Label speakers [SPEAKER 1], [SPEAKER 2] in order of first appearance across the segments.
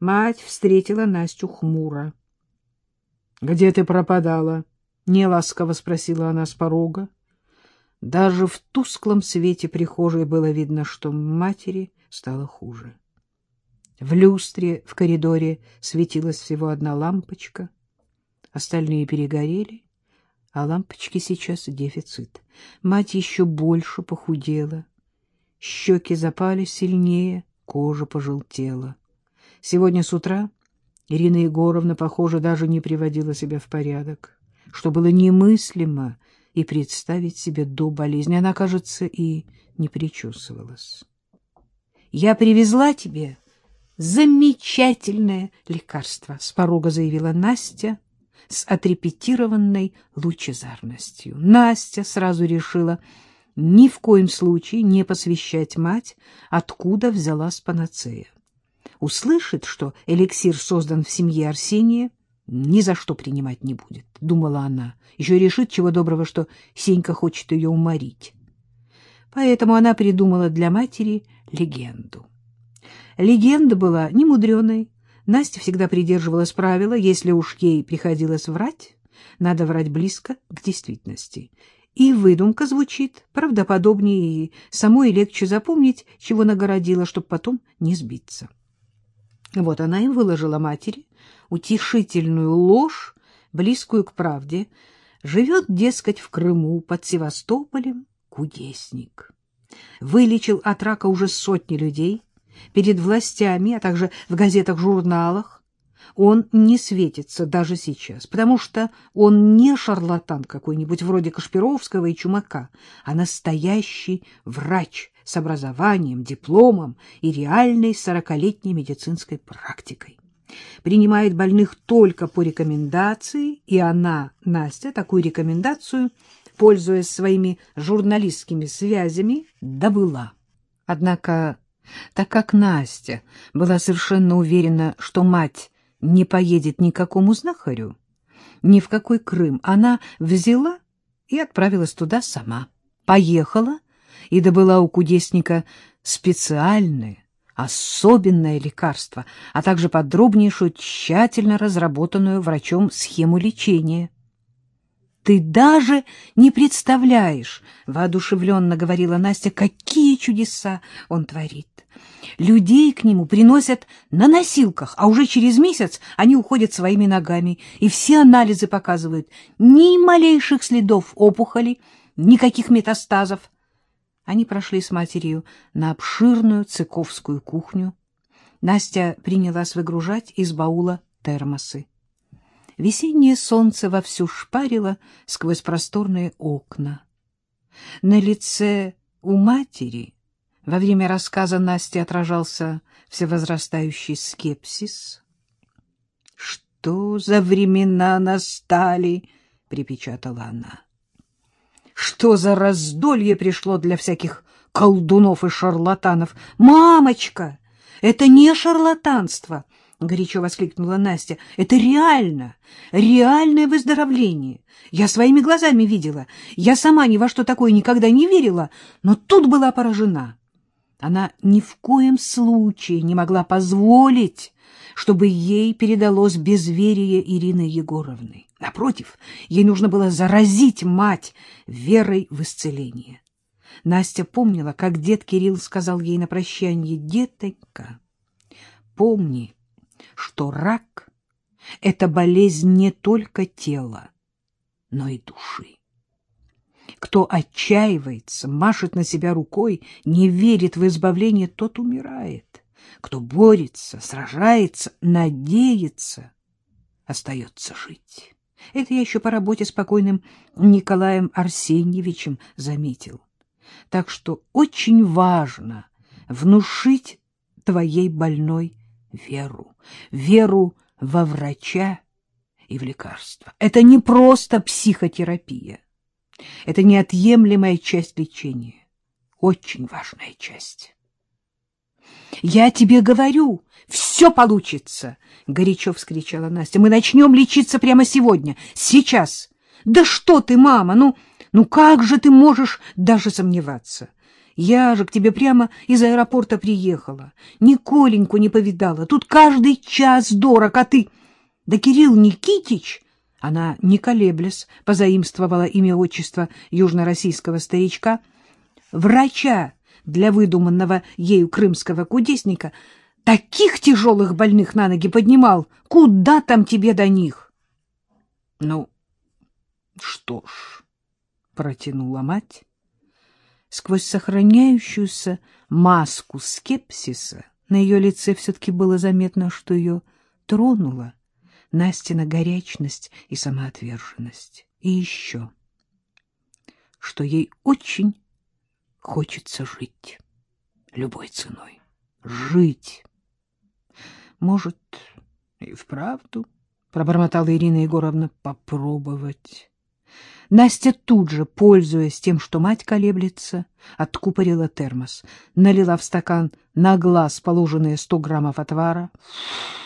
[SPEAKER 1] Мать встретила Настю хмуро. — Где ты пропадала? — неласково спросила она с порога. Даже в тусклом свете прихожей было видно, что матери стало хуже. В люстре в коридоре светилась всего одна лампочка. Остальные перегорели, а лампочки сейчас дефицит. Мать еще больше похудела. Щеки запали сильнее, кожа пожелтела. Сегодня с утра Ирина Егоровна, похоже, даже не приводила себя в порядок, что было немыслимо и представить себе до болезни. Она, кажется, и не причесывалась. — Я привезла тебе замечательное лекарство, — с порога заявила Настя с отрепетированной лучезарностью. Настя сразу решила ни в коем случае не посвящать мать, откуда взялась панацея. Услышит, что эликсир создан в семье Арсения, ни за что принимать не будет, — думала она. Еще решит, чего доброго, что Сенька хочет ее уморить. Поэтому она придумала для матери легенду. Легенда была немудреной. Настя всегда придерживалась правила, если уж ей приходилось врать, надо врать близко к действительности. И выдумка звучит правдоподобнее, и самой легче запомнить, чего нагородила, чтобы потом не сбиться. Вот она и выложила матери утешительную ложь, близкую к правде. Живет, дескать, в Крыму под Севастополем кудесник. Вылечил от рака уже сотни людей, перед властями, а также в газетах-журналах, он не светится даже сейчас, потому что он не шарлатан какой-нибудь вроде Кашпировского и Чумака, а настоящий врач с образованием, дипломом и реальной сорокалетней медицинской практикой. Принимает больных только по рекомендации, и она, Настя, такую рекомендацию, пользуясь своими журналистскими связями, добыла. Однако так как Настя была совершенно уверена, что мать не поедет ни к какому знахарю, ни в какой Крым, она взяла и отправилась туда сама. Поехала и добыла у кудесника специальное, особенное лекарство, а также подробнейшую, тщательно разработанную врачом схему лечения. Ты даже не представляешь, — воодушевленно говорила Настя, — какие чудеса он творит. Людей к нему приносят на носилках, а уже через месяц они уходят своими ногами, и все анализы показывают ни малейших следов опухоли, никаких метастазов. Они прошли с матерью на обширную цыковскую кухню. Настя принялась выгружать из баула термосы. Весеннее солнце вовсю шпарило сквозь просторные окна. На лице у матери во время рассказа Насти отражался всевозрастающий скепсис. — Что за времена настали? — припечатала она. — Что за раздолье пришло для всяких колдунов и шарлатанов? Мамочка, это не шарлатанство! —— горячо воскликнула Настя. — Это реально, реальное выздоровление. Я своими глазами видела. Я сама ни во что такое никогда не верила, но тут была поражена. Она ни в коем случае не могла позволить, чтобы ей передалось безверие Ирины Егоровны. Напротив, ей нужно было заразить мать верой в исцеление. Настя помнила, как дед Кирилл сказал ей на прощание, «Детонька, помни, что рак — это болезнь не только тела, но и души. Кто отчаивается, машет на себя рукой, не верит в избавление, тот умирает. Кто борется, сражается, надеется, остается жить. Это я еще по работе с покойным Николаем Арсеньевичем заметил. Так что очень важно внушить твоей больной веру, веру во врача и в лекарства. Это не просто психотерапия. Это неотъемлемая часть лечения, очень важная часть. «Я тебе говорю, все получится!» — горячо вскричала Настя. «Мы начнем лечиться прямо сегодня, сейчас!» «Да что ты, мама, ну, ну как же ты можешь даже сомневаться? Я же к тебе прямо из аэропорта приехала. Николеньку не повидала. Тут каждый час дорог, а ты... Да Кирилл Никитич... Она, не колеблясь, позаимствовала имя отчества южно-российского старичка, врача для выдуманного ею крымского кудесника, таких тяжелых больных на ноги поднимал. Куда там тебе до них? — Ну, что ж, — протянула мать. Сквозь сохраняющуюся маску скепсиса на ее лице все-таки было заметно, что ее тронула Настина горячность и самоотверженность. И еще, что ей очень хочется жить любой ценой. Жить. Может, и вправду, пробормотала Ирина Егоровна, попробовать. Настя тут же, пользуясь тем, что мать колеблется, откупорила термос, налила в стакан на глаз положенные сто граммов отвара.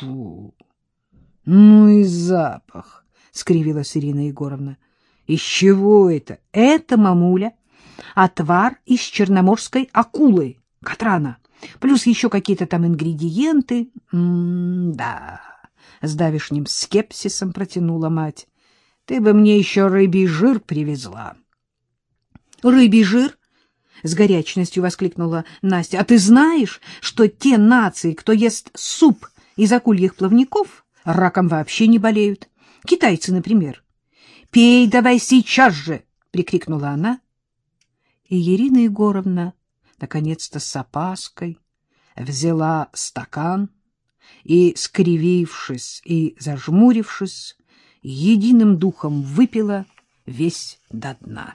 [SPEAKER 1] Фу! Ну и запах, — скривилась Ирина Егоровна. — Из чего это? Это, мамуля, отвар из черноморской акулы, Катрана, плюс еще какие-то там ингредиенты. М-да, с давишним скепсисом протянула мать. Ты бы мне еще рыбий жир привезла. — Рыбий жир? — с горячностью воскликнула Настя. — А ты знаешь, что те нации, кто ест суп из акульих плавников, раком вообще не болеют? Китайцы, например. — Пей давай сейчас же! — прикрикнула она. И Ирина Егоровна, наконец-то с опаской, взяла стакан и, скривившись и зажмурившись, единым духом выпила весь до дна.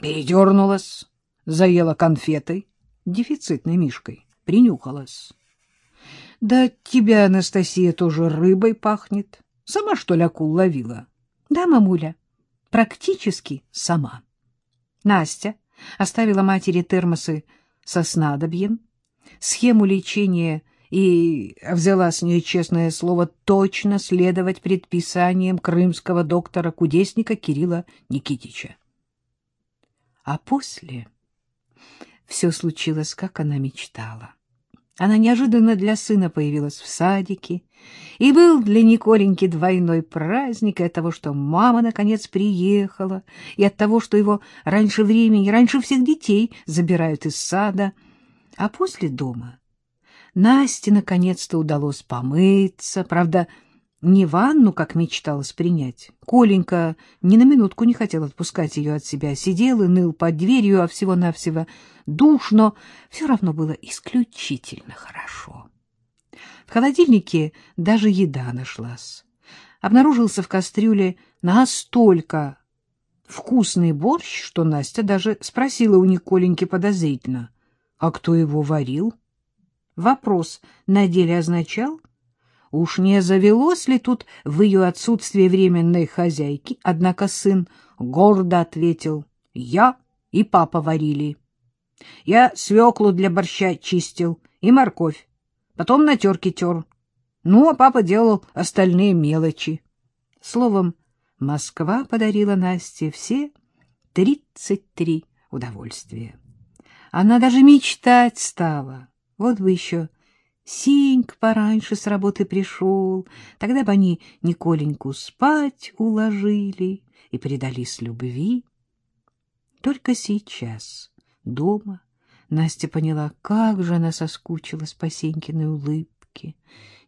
[SPEAKER 1] Передернулась, заела конфетой, дефицитной мишкой, принюхалась. — Да тебя, Анастасия, тоже рыбой пахнет. Сама, что ли, акул ловила? — Да, мамуля, практически сама. Настя оставила матери термосы со снадобьем, схему лечения и взяла с нее честное слово точно следовать предписаниям крымского доктора-кудесника Кирилла Никитича. А после все случилось, как она мечтала. Она неожиданно для сына появилась в садике, и был для Николеньки двойной праздник от того, что мама наконец приехала, и от того, что его раньше времени, раньше всех детей забирают из сада. А после дома Насте наконец-то удалось помыться, правда, не ванну, как мечталось принять. Коленька ни на минутку не хотел отпускать ее от себя, сидел и ныл под дверью, а всего-навсего душ, но все равно было исключительно хорошо. В холодильнике даже еда нашлась. Обнаружился в кастрюле настолько вкусный борщ, что Настя даже спросила у Николеньки подозрительно, а кто его варил? Вопрос на деле означал, Уж не завелось ли тут в ее отсутствие временной хозяйки? Однако сын гордо ответил, я и папа варили. Я свеклу для борща чистил и морковь, потом на терке тер. Ну, а папа делал остальные мелочи. Словом, Москва подарила Насте все тридцать три удовольствия. Она даже мечтать стала. Вот бы еще Синьк пораньше с работы пришел, тогда бы они Николеньку спать уложили и предались любви. Только сейчас, дома, Настя поняла, как же она соскучилась по Сенькиной улыбке,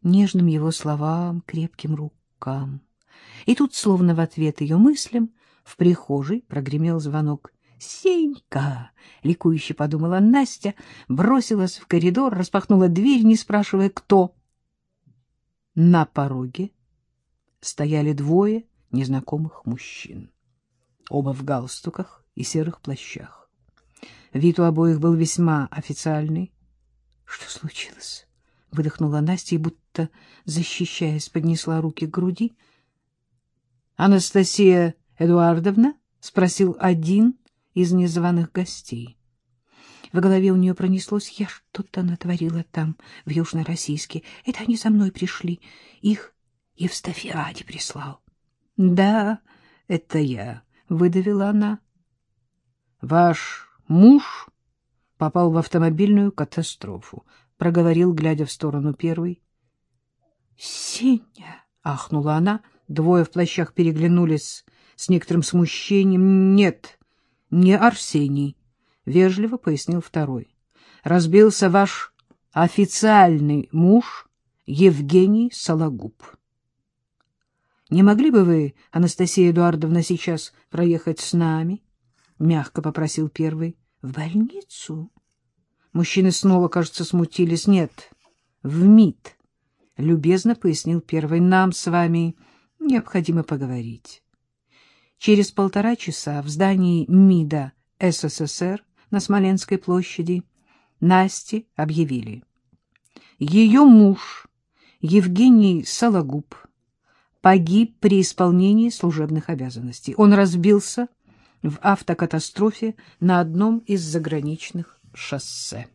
[SPEAKER 1] нежным его словам, крепким рукам. И тут, словно в ответ ее мыслям, в прихожей прогремел звонок. Сенька! — ликующе подумала Настя, бросилась в коридор, распахнула дверь, не спрашивая, кто. На пороге стояли двое незнакомых мужчин, оба в галстуках и серых плащах. Вид у обоих был весьма официальный. — Что случилось? — выдохнула Настя и, будто защищаясь, поднесла руки к груди. — Анастасия Эдуардовна? — спросил один из незваных гостей. В голове у нее пронеслось, я что-то натворила там, в Южно-Российске. Это они за мной пришли. Их Евстафиаде прислал. — Да, это я, — выдавила она. — Ваш муж попал в автомобильную катастрофу, — проговорил, глядя в сторону первой. — Сеня! — ахнула она. Двое в плащах переглянулись с некоторым смущением. — Нет, не Арсений, — вежливо пояснил второй. — Разбился ваш официальный муж Евгений Сологуб. — Не могли бы вы, Анастасия Эдуардовна, сейчас проехать с нами? — мягко попросил первый. — В больницу? Мужчины снова, кажется, смутились. — Нет, в МИД, — любезно пояснил первый. — Нам с вами необходимо поговорить. Через полтора часа в здании МИДа СССР на Смоленской площади Насте объявили. Ее муж Евгений Сологуб погиб при исполнении служебных обязанностей. Он разбился в автокатастрофе на одном из заграничных шоссе.